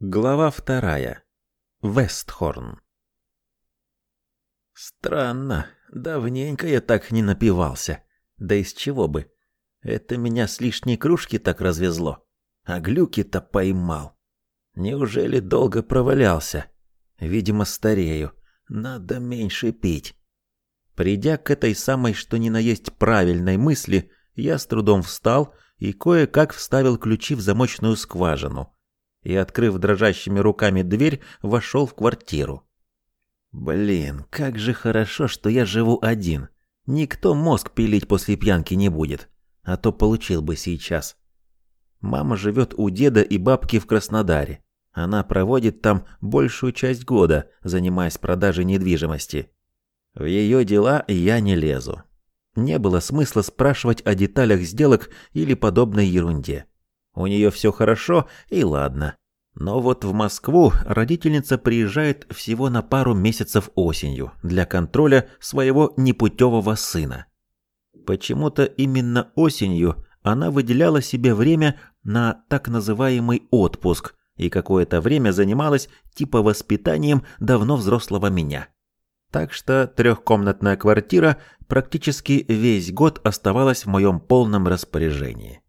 Глава вторая. Вестхорн. Странно, давненько я так не напивался. Да из чего бы? Это меня с лишней кружки так развезло. А глюки-то поймал. Неужели долго провалялся? Видимо, старею. Надо меньше пить. Придя к этой самой что ни на есть правильной мысли, я с трудом встал и кое-как вставил ключи в замочную скважину – и, открыв дрожащими руками дверь, вошел в квартиру. Блин, как же хорошо, что я живу один. Никто мозг пилить после пьянки не будет, а то получил бы сейчас. Мама живет у деда и бабки в Краснодаре. Она проводит там большую часть года, занимаясь продажей недвижимости. В ее дела я не лезу. Не было смысла спрашивать о деталях сделок или подобной ерунде. У нее все хорошо, и ладно. Но вот в Москву родительница приезжает всего на пару месяцев осенью для контроля своего непутевого сына. Почему-то именно осенью она выделяла себе время на так называемый отпуск и какое-то время занималась типа воспитанием давно взрослого меня. Так что трехкомнатная квартира практически весь год оставалась в моем полном распоряжении.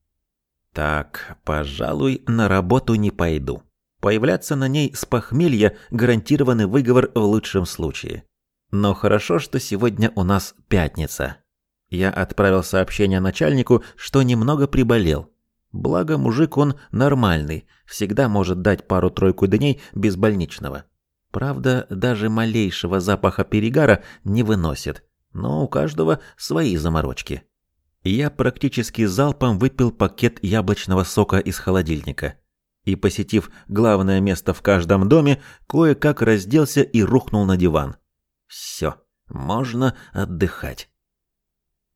Так, пожалуй, на работу не пойду. Появляться на ней с похмелья гарантированный выговор в лучшем случае. Но хорошо, что сегодня у нас пятница. Я отправил сообщение начальнику, что немного приболел. Благо, мужик он нормальный, всегда может дать пару-тройку дней без больничного. Правда, даже малейшего запаха перегара не выносит, но у каждого свои заморочки. Я практически залпом выпил пакет яблочного сока из холодильника. И, посетив главное место в каждом доме, кое-как разделся и рухнул на диван. Все, можно отдыхать.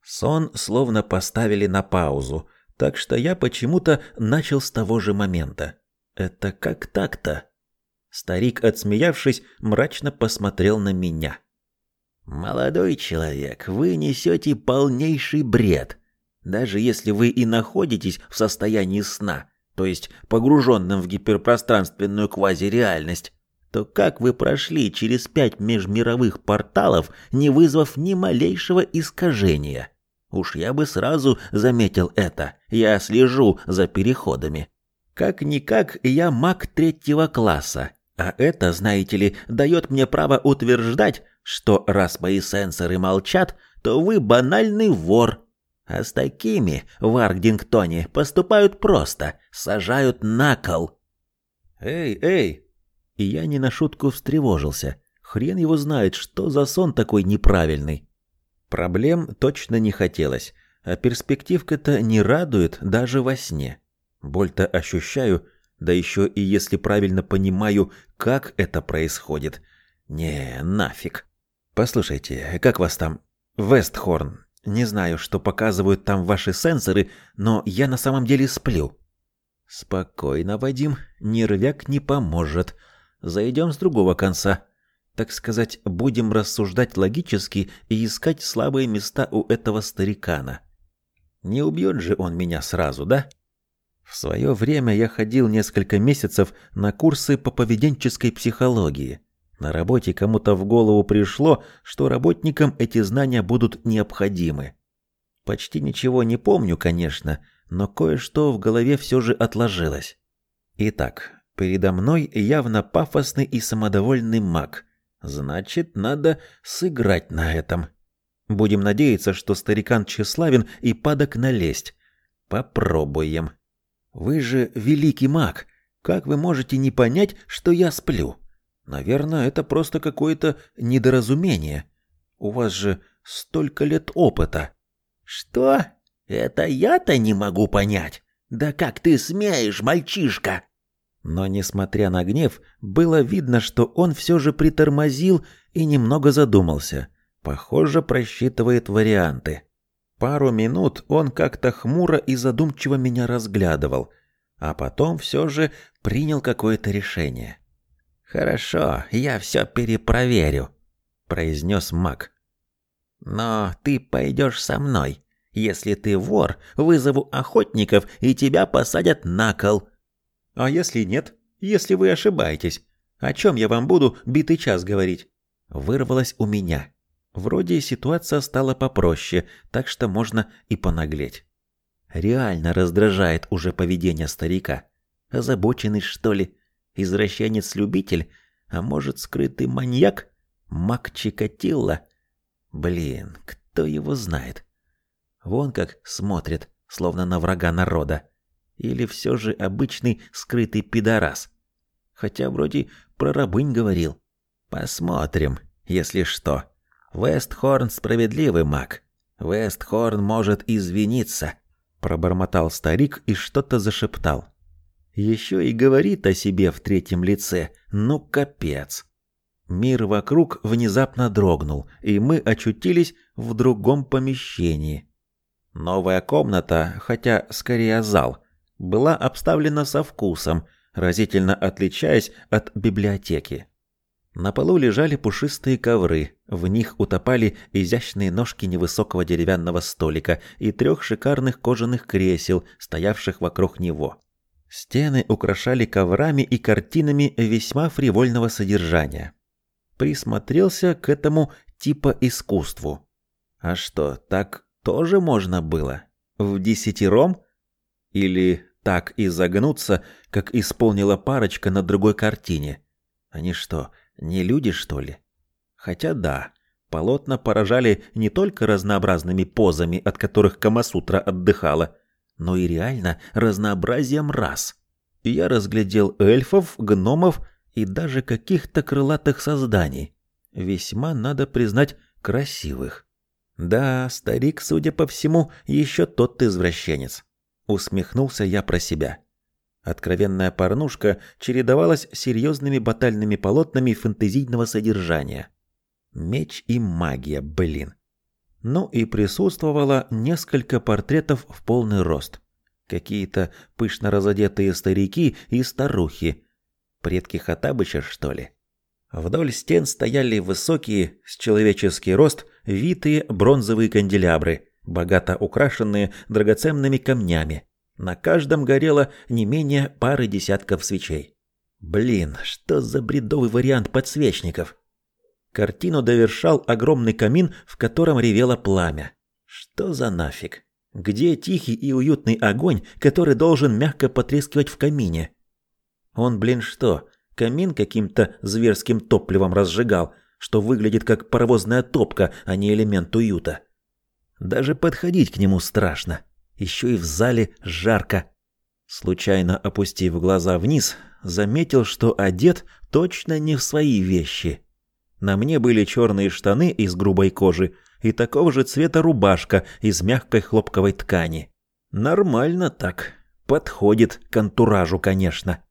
Сон словно поставили на паузу, так что я почему-то начал с того же момента. Это как так-то? Старик, отсмеявшись, мрачно посмотрел на меня. «Молодой человек, вы несете полнейший бред. Даже если вы и находитесь в состоянии сна, то есть погруженным в гиперпространственную квазиреальность, то как вы прошли через пять межмировых порталов, не вызвав ни малейшего искажения? Уж я бы сразу заметил это. Я слежу за переходами. Как-никак я маг третьего класса. А это, знаете ли, дает мне право утверждать, что раз мои сенсоры молчат, то вы банальный вор. А с такими в Аркдингтоне поступают просто, сажают на кол. Эй, эй! И я не на шутку встревожился. Хрен его знает, что за сон такой неправильный. Проблем точно не хотелось, а перспективка-то не радует даже во сне. Боль-то ощущаю, да еще и если правильно понимаю, как это происходит. Не, нафиг. Послушайте, как вас там? Вестхорн. Не знаю, что показывают там ваши сенсоры, но я на самом деле сплю. Спокойно, Вадим, нервяк не поможет. Зайдем с другого конца. Так сказать, будем рассуждать логически и искать слабые места у этого старикана. Не убьет же он меня сразу, да? В свое время я ходил несколько месяцев на курсы по поведенческой психологии. На работе кому-то в голову пришло, что работникам эти знания будут необходимы. Почти ничего не помню, конечно, но кое-что в голове все же отложилось. Итак, передо мной явно пафосный и самодовольный маг. Значит, надо сыграть на этом. Будем надеяться, что старикан тщеславен и падок налезть. Попробуем. Вы же великий маг. Как вы можете не понять, что я сплю? Наверное, это просто какое-то недоразумение. У вас же столько лет опыта. Что? Это я-то не могу понять. Да как ты смеешь, мальчишка? Но несмотря на гнев, было видно, что он все же притормозил и немного задумался. Похоже, просчитывает варианты. Пару минут он как-то хмуро и задумчиво меня разглядывал, а потом все же принял какое-то решение. «Хорошо, я все перепроверю», — произнес маг. «Но ты пойдешь со мной. Если ты вор, вызову охотников, и тебя посадят на кол». «А если нет? если вы ошибаетесь. О чем я вам буду битый час говорить?» Вырвалось у меня. Вроде ситуация стала попроще, так что можно и понаглеть. Реально раздражает уже поведение старика. Озабоченный, что ли? Извращенец-любитель? А может, скрытый маньяк? Мак Чикатило? Блин, кто его знает? Вон как смотрит, словно на врага народа. Или все же обычный скрытый пидорас? Хотя вроде про рабынь говорил. Посмотрим, если что. Вестхорн справедливый маг. Вестхорн может извиниться, пробормотал старик и что-то зашептал. Еще и говорит о себе в третьем лице. Ну капец. Мир вокруг внезапно дрогнул, и мы очутились в другом помещении. Новая комната, хотя скорее зал, была обставлена со вкусом, разительно отличаясь от библиотеки. На полу лежали пушистые ковры, в них утопали изящные ножки невысокого деревянного столика и трех шикарных кожаных кресел, стоявших вокруг него. Стены украшали коврами и картинами весьма фривольного содержания. Присмотрелся к этому типа искусству. А что, так тоже можно было? В десятером? Или так изогнуться, как исполнила парочка на другой картине? Они что, не люди, что ли? Хотя да, полотна поражали не только разнообразными позами, от которых Камасутра отдыхала, но и реально разнообразием рас. Я разглядел эльфов, гномов и даже каких-то крылатых созданий. Весьма, надо признать, красивых. Да, старик, судя по всему, еще тот извращенец. Усмехнулся я про себя. Откровенная порнушка чередовалась с серьезными батальными полотнами фэнтезийного содержания. Меч и магия, блин. Ну и присутствовало несколько портретов в полный рост. Какие-то пышно разодетые старики и старухи. Предки Хатабыча, что ли? Вдоль стен стояли высокие, с человеческий рост, витые бронзовые канделябры, богато украшенные драгоценными камнями. На каждом горело не менее пары десятков свечей. Блин, что за бредовый вариант подсвечников? Картину довершал огромный камин, в котором ревело пламя. Что за нафиг? Где тихий и уютный огонь, который должен мягко потрескивать в камине? Он, блин, что, камин каким-то зверским топливом разжигал, что выглядит как паровозная топка, а не элемент уюта. Даже подходить к нему страшно еще и в зале жарко. Случайно опустив глаза вниз, заметил, что одет точно не в свои вещи. На мне были черные штаны из грубой кожи и такого же цвета рубашка из мягкой хлопковой ткани. Нормально так. Подходит к антуражу, конечно.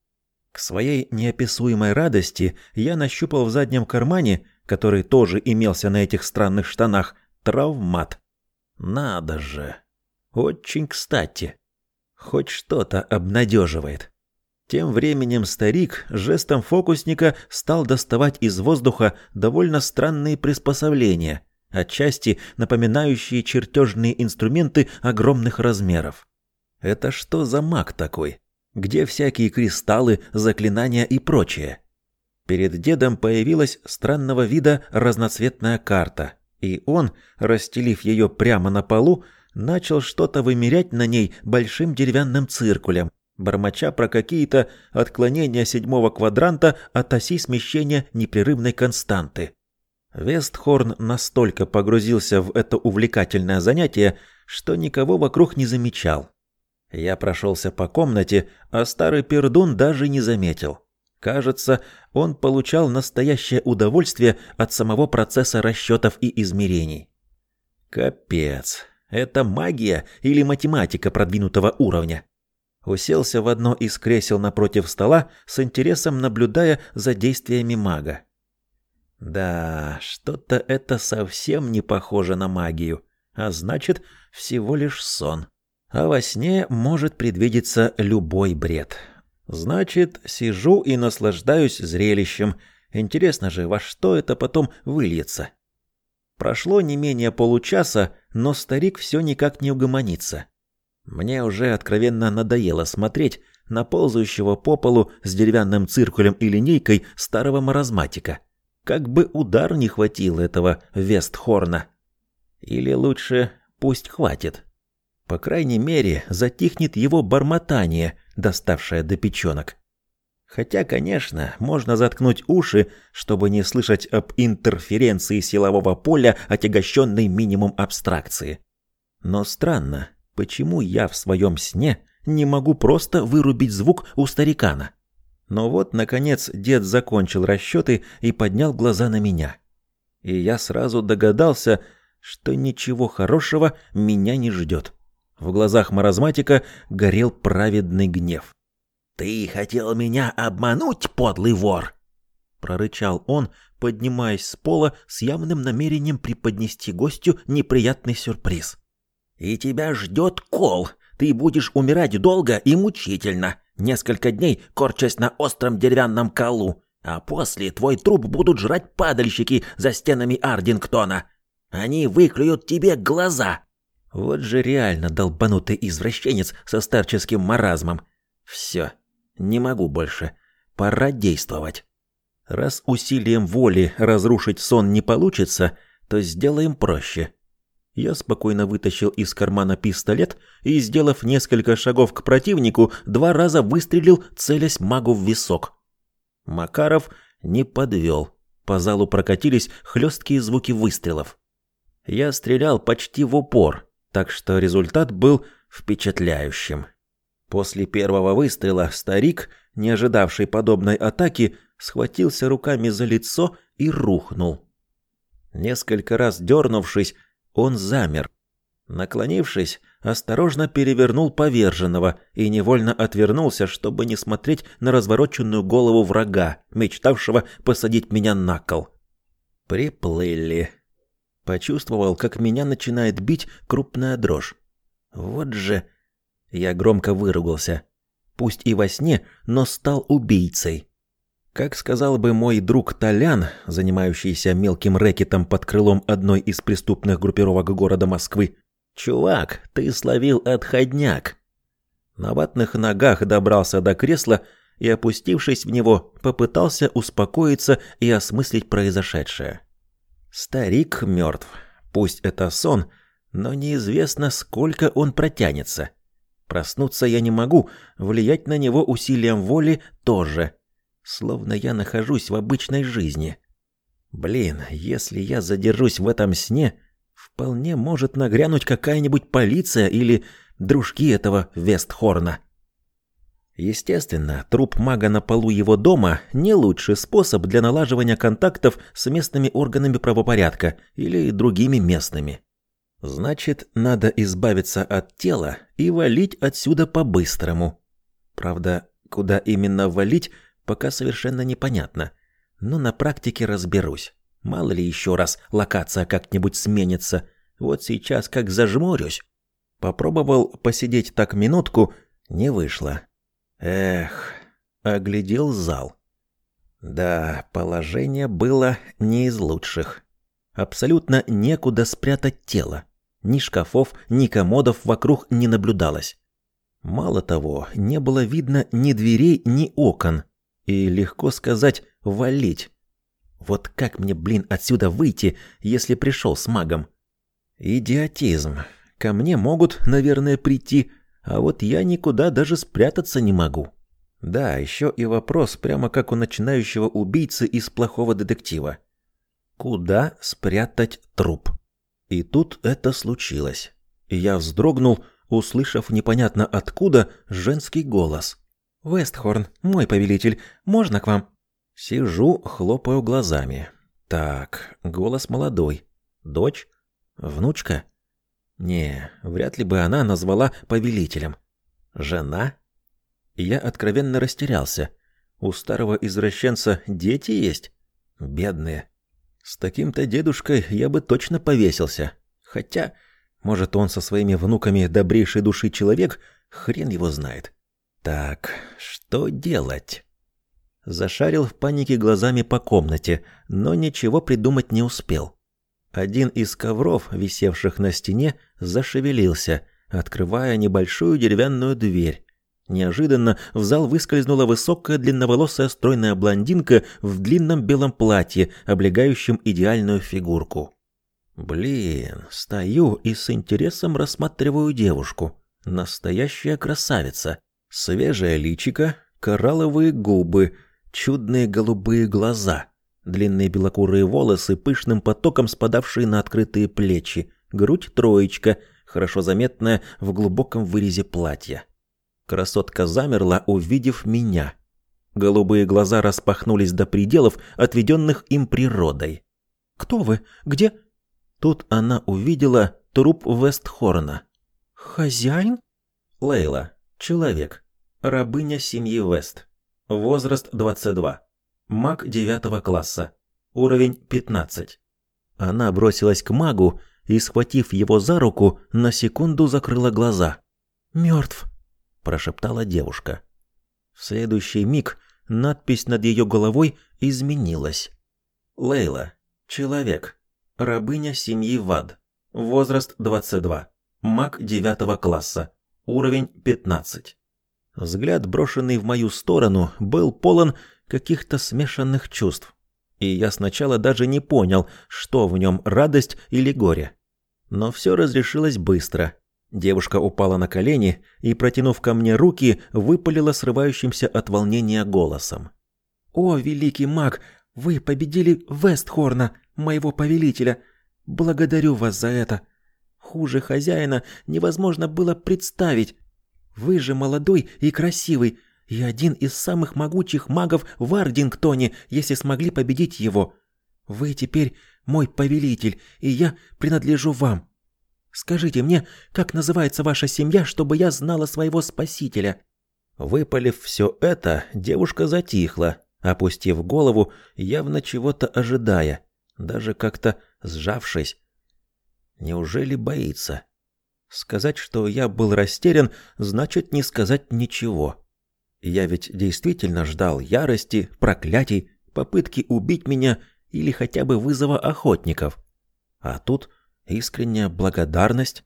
К своей неописуемой радости я нащупал в заднем кармане, который тоже имелся на этих странных штанах, травмат. Надо же. Очень кстати. Хоть что-то обнадеживает. Тем временем старик жестом фокусника стал доставать из воздуха довольно странные приспособления, отчасти напоминающие чертежные инструменты огромных размеров. Это что за маг такой? Где всякие кристаллы, заклинания и прочее? Перед дедом появилась странного вида разноцветная карта, и он, расстелив ее прямо на полу, начал что-то вымерять на ней большим деревянным циркулем, бормоча про какие-то отклонения седьмого квадранта от оси смещения непрерывной константы. Вестхорн настолько погрузился в это увлекательное занятие, что никого вокруг не замечал. Я прошелся по комнате, а старый пердун даже не заметил. Кажется, он получал настоящее удовольствие от самого процесса расчетов и измерений. Капец. Это магия или математика продвинутого уровня? Уселся в одно из кресел напротив стола, с интересом наблюдая за действиями мага. Да, что-то это совсем не похоже на магию, а значит, всего лишь сон. А во сне может предвидеться любой бред. Значит, сижу и наслаждаюсь зрелищем. Интересно же, во что это потом выльется. Прошло не менее получаса, но старик все никак не угомонится. Мне уже откровенно надоело смотреть на ползающего по полу с деревянным циркулем и линейкой старого маразматика. Как бы удар не хватил этого Вестхорна. Или лучше пусть хватит. По крайней мере, затихнет его бормотание, доставшее до печенок. Хотя, конечно, можно заткнуть уши, чтобы не слышать об интерференции силового поля, отягощенной минимум абстракции. Но странно, почему я в своем сне не могу просто вырубить звук у старикана? Но вот, наконец, дед закончил расчеты и поднял глаза на меня. И я сразу догадался, что ничего хорошего меня не ждет. В глазах маразматика горел праведный гнев. «Ты хотел меня обмануть, подлый вор!» прорычал он, поднимаясь с пола с явным намерением преподнести гостю неприятный сюрприз. «И тебя ждет кол. Ты будешь умирать долго и мучительно, несколько дней корчась на остром деревянном колу, а после твой труп будут жрать падальщики за стенами Ардингтона. Они выклюют тебе глаза!» Вот же реально долбанутый извращенец со старческим маразмом. Все, не могу больше. Пора действовать. Раз усилием воли разрушить сон не получится, то сделаем проще. Я спокойно вытащил из кармана пистолет и, сделав несколько шагов к противнику, два раза выстрелил, целясь магу в висок. Макаров не подвел. По залу прокатились хлесткие звуки выстрелов. Я стрелял почти в упор, так что результат был впечатляющим. После первого выстрела старик, не ожидавший подобной атаки, схватился руками за лицо и рухнул. Несколько раз дернувшись, он замер. Наклонившись, осторожно перевернул поверженного и невольно отвернулся, чтобы не смотреть на развороченную голову врага, мечтавшего посадить меня на кол. Приплыли. Почувствовал, как меня начинает бить крупная дрожь. Вот же я громко выругался. Пусть и во сне, но стал убийцей. Как сказал бы мой друг Толян, занимающийся мелким рэкетом под крылом одной из преступных группировок города Москвы, «Чувак, ты словил отходняк!» На ватных ногах добрался до кресла и, опустившись в него, попытался успокоиться и осмыслить произошедшее. Старик мертв. Пусть это сон, но неизвестно, сколько он протянется. Проснуться я не могу, влиять на него усилием воли тоже. Словно я нахожусь в обычной жизни. Блин, если я задержусь в этом сне, вполне может нагрянуть какая-нибудь полиция или дружки этого Вестхорна. Естественно, труп мага на полу его дома не лучший способ для налаживания контактов с местными органами правопорядка или другими местными. Значит, надо избавиться от тела и валить отсюда по-быстрому. Правда, куда именно валить, пока совершенно непонятно. Но на практике разберусь. Мало ли еще раз локация как-нибудь сменится. Вот сейчас как зажмурюсь. Попробовал посидеть так минутку, не вышло. Эх, оглядел зал. Да, положение было не из лучших. Абсолютно некуда спрятать тело. Ни шкафов, ни комодов вокруг не наблюдалось. Мало того, не было видно ни дверей, ни окон. И легко сказать «валить». Вот как мне, блин, отсюда выйти, если пришел с магом? Идиотизм. Ко мне могут, наверное, прийти, а вот я никуда даже спрятаться не могу. Да, еще и вопрос, прямо как у начинающего убийцы из плохого детектива. Куда спрятать труп? И тут это случилось. Я вздрогнул, услышав непонятно откуда женский голос. «Вестхорн, мой повелитель, можно к вам?» Сижу, хлопаю глазами. Так, голос молодой. Дочь? Внучка? Не, вряд ли бы она назвала повелителем. Жена? Я откровенно растерялся. У старого извращенца дети есть? Бедные. С таким-то дедушкой я бы точно повесился. Хотя, может, он со своими внуками добрейшей души человек, хрен его знает. Так, что делать? Зашарил в панике глазами по комнате, но ничего придумать не успел. Один из ковров, висевших на стене, зашевелился, открывая небольшую деревянную дверь. Неожиданно в зал выскользнула высокая длинноволосая стройная блондинка в длинном белом платье, облегающем идеальную фигурку. Блин, стою и с интересом рассматриваю девушку. Настоящая красавица. Свежее личико, коралловые губы, чудные голубые глаза, длинные белокурые волосы, пышным потоком спадавшие на открытые плечи, грудь троечка, хорошо заметная в глубоком вырезе платья. Красотка замерла, увидев меня. Голубые глаза распахнулись до пределов, отведенных им природой. «Кто вы? Где?» Тут она увидела труп Вестхорна. «Хозяин?» Лейла. Человек. Рабыня семьи Вест. Возраст 22. Маг 9 класса. Уровень 15. Она бросилась к магу и, схватив его за руку, на секунду закрыла глаза. «Мертв», – прошептала девушка. В следующий миг надпись над ее головой изменилась. Лейла. Человек. Рабыня семьи Вад. Возраст 22. Маг 9 класса. Уровень 15. Взгляд, брошенный в мою сторону, был полон каких-то смешанных чувств. И я сначала даже не понял, что в нем радость или горе. Но все разрешилось быстро. Девушка упала на колени и, протянув ко мне руки, выпалила срывающимся от волнения голосом. «О, великий маг, вы победили Вестхорна, моего повелителя. Благодарю вас за это. Хуже хозяина невозможно было представить. Вы же молодой и красивый, и один из самых могучих магов в Ардингтоне, если смогли победить его. Вы теперь мой повелитель, и я принадлежу вам. Скажите мне, как называется ваша семья, чтобы я знала своего спасителя?» Выпалив все это, девушка затихла, опустив голову, явно чего-то ожидая, даже как-то сжавшись. Неужели боится? Сказать, что я был растерян, значит не сказать ничего. Я ведь действительно ждал ярости, проклятий, попытки убить меня или хотя бы вызова охотников. А тут искренняя благодарность.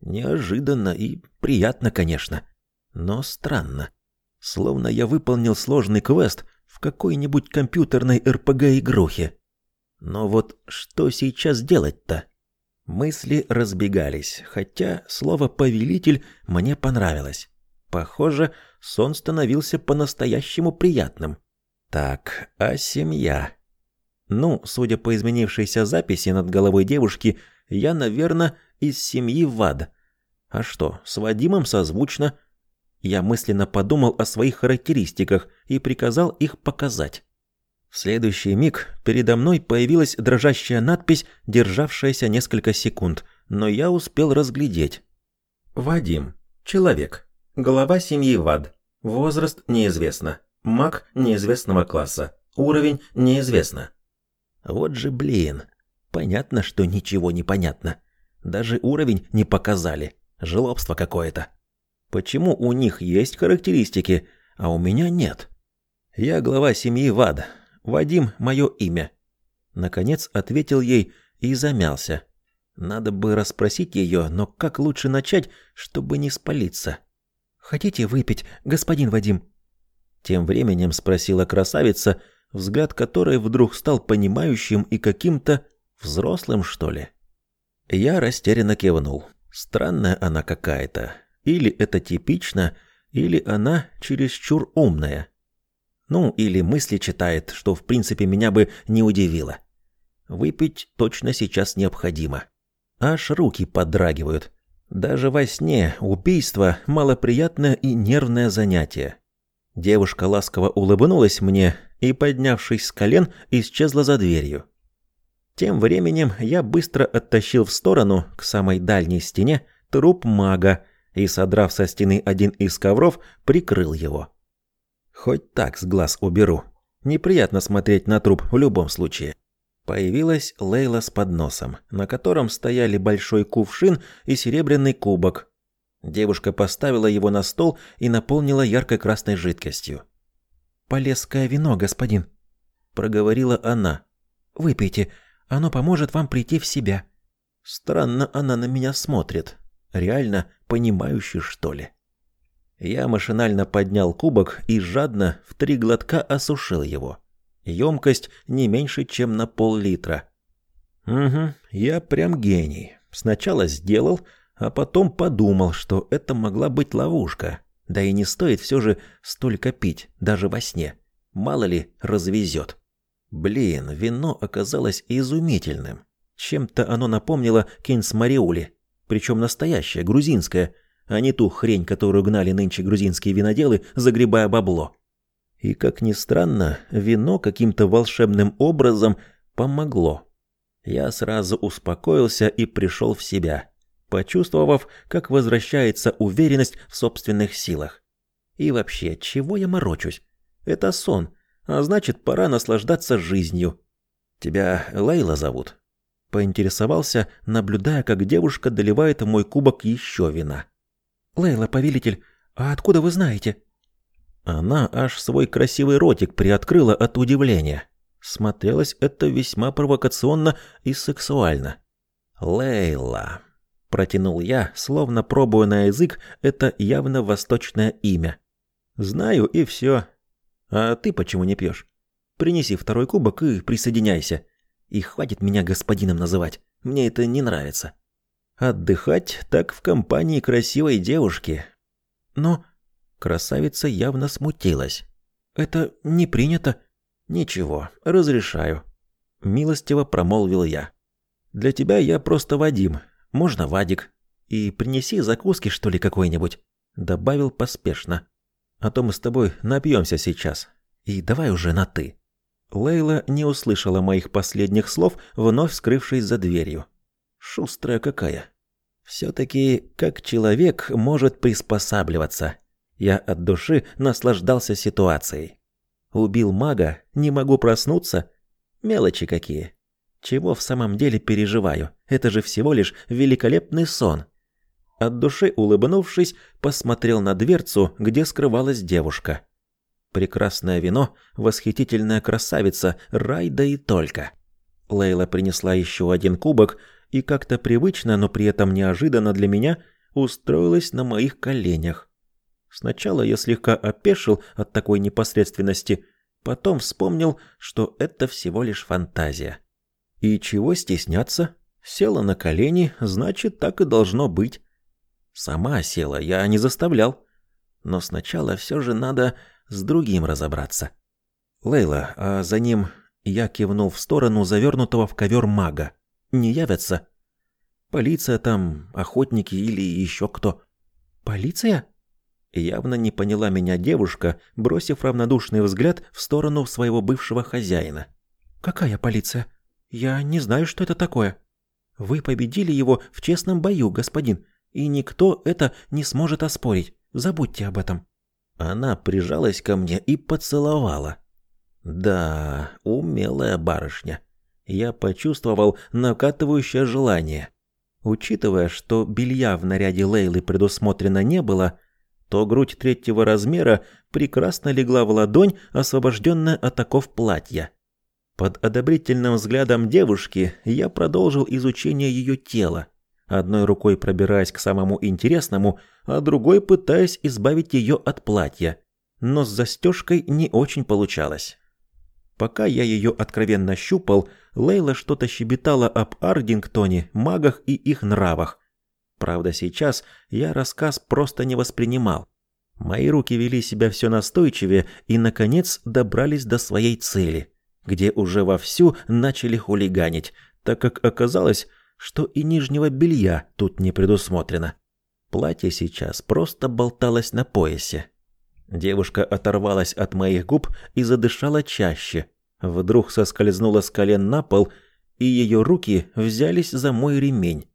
Неожиданно и приятно, конечно, но странно. Словно я выполнил сложный квест в какой-нибудь компьютерной РПГ-игрухе. Но вот что сейчас делать-то? Мысли разбегались, хотя слово «повелитель» мне понравилось. Похоже, сон становился по-настоящему приятным. Так, а семья? Ну, судя по изменившейся записи над головой девушки, я, наверное, из семьи Вад. А что, с Вадимом созвучно? Я мысленно подумал о своих характеристиках и приказал их показать. В следующий миг передо мной появилась дрожащая надпись, державшаяся несколько секунд, но я успел разглядеть. Вадим. Человек. Глава семьи Вад. Возраст неизвестно. Маг неизвестного класса. Уровень неизвестно. Вот же блин. Понятно, что ничего не понятно. Даже уровень не показали. Жлобство какое-то. Почему у них есть характеристики, а у меня нет? Я глава семьи Вад, Вадим – мое имя. Наконец ответил ей и замялся. Надо бы расспросить ее, но как лучше начать, чтобы не спалиться? Хотите выпить, господин Вадим? Тем временем спросила красавица, взгляд которой вдруг стал понимающим и каким-то взрослым, что ли. Я растерянно кивнул. Странная она какая-то. Или это типично, или она чересчур умная. Ну, или мысли читает, что в принципе меня бы не удивило. Выпить точно сейчас необходимо. Аж руки подрагивают. Даже во сне убийство – малоприятное и нервное занятие. Девушка ласково улыбнулась мне и, поднявшись с колен, исчезла за дверью. Тем временем я быстро оттащил в сторону, к самой дальней стене, труп мага и, содрав со стены один из ковров, прикрыл его. Хоть так с глаз уберу. Неприятно смотреть на труп в любом случае. Появилась Лейла с подносом, на котором стояли большой кувшин и серебряный кубок. Девушка поставила его на стол и наполнила яркой красной жидкостью. «Полесское вино, господин», — проговорила она. «Выпейте, оно поможет вам прийти в себя». Странно она на меня смотрит. Реально понимающе, что ли. Я машинально поднял кубок и жадно в три глотка осушил его. Емкость не меньше, чем на пол-литра. Угу, я прям гений. Сначала сделал, а потом подумал, что это могла быть ловушка. Да и не стоит все же столько пить, даже во сне. Мало ли, развезет. Блин, вино оказалось изумительным. Чем-то оно напомнило Кейнс Мариули, причем настоящее, грузинское, а не ту хрень, которую гнали нынче грузинские виноделы, загребая бабло. И, как ни странно, вино каким-то волшебным образом помогло. Я сразу успокоился и пришел в себя, почувствовав, как возвращается уверенность в собственных силах. И вообще, чего я морочусь? Это сон, а значит, пора наслаждаться жизнью. Тебя Лейла зовут? Поинтересовался, наблюдая, как девушка доливает в мой кубок еще вина. Лейла, повелитель, а откуда вы знаете? Она аж свой красивый ротик приоткрыла от удивления. Смотрелось это весьма провокационно и сексуально. Лейла, протянул я, словно пробуя на язык это явно восточное имя. Знаю и все. А ты почему не пьешь? Принеси второй кубок и присоединяйся. И хватит меня господином называть. Мне это не нравится. Отдыхать так в компании красивой девушки. Но красавица явно смутилась. Это не принято. Ничего, разрешаю. Милостиво промолвил я. Для тебя я просто Вадим. Можно Вадик. И принеси закуски, что ли, какой-нибудь. Добавил поспешно. А то мы с тобой напьемся сейчас. И давай уже на «ты». Лейла не услышала моих последних слов, вновь скрывшись за дверью. Шустрая какая. Все-таки как человек может приспосабливаться. Я от души наслаждался ситуацией. Убил мага, не могу проснуться. Мелочи какие. Чего в самом деле переживаю? Это же всего лишь великолепный сон. От души улыбнувшись, посмотрел на дверцу, где скрывалась девушка. Прекрасное вино, восхитительная красавица, рай да и только. Лейла принесла еще один кубок и как-то привычно, но при этом неожиданно для меня, устроилась на моих коленях. Сначала я слегка опешил от такой непосредственности, потом вспомнил, что это всего лишь фантазия. И чего стесняться? Села на колени, значит, так и должно быть. Сама села, я не заставлял. Но сначала все же надо с другим разобраться. Лейла, а за ним я кивнул в сторону завернутого в ковер мага. Не явятся? Полиция там, охотники или еще кто? Полиция? Явно не поняла меня девушка, бросив равнодушный взгляд в сторону своего бывшего хозяина. Какая полиция? Я не знаю, что это такое. Вы победили его в честном бою, господин и никто это не сможет оспорить. Забудьте об этом. Она прижалась ко мне и поцеловала. Да, умелая барышня. Я почувствовал накатывающее желание. Учитывая, что белья в наряде Лейлы предусмотрено не было, то грудь третьего размера прекрасно легла в ладонь, освобожденная от оков платья. Под одобрительным взглядом девушки я продолжил изучение ее тела одной рукой пробираясь к самому интересному, а другой пытаясь избавить ее от платья. Но с застежкой не очень получалось. Пока я ее откровенно щупал, Лейла что-то щебетала об Ардингтоне, магах и их нравах. Правда, сейчас я рассказ просто не воспринимал. Мои руки вели себя все настойчивее и, наконец, добрались до своей цели, где уже вовсю начали хулиганить, так как оказалось, что и нижнего белья тут не предусмотрено. Платье сейчас просто болталось на поясе. Девушка оторвалась от моих губ и задышала чаще. Вдруг соскользнула с колен на пол, и ее руки взялись за мой ремень.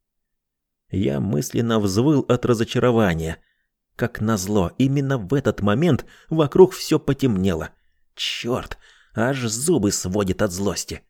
Я мысленно взвыл от разочарования. Как назло, именно в этот момент вокруг все потемнело. Черт, аж зубы сводит от злости.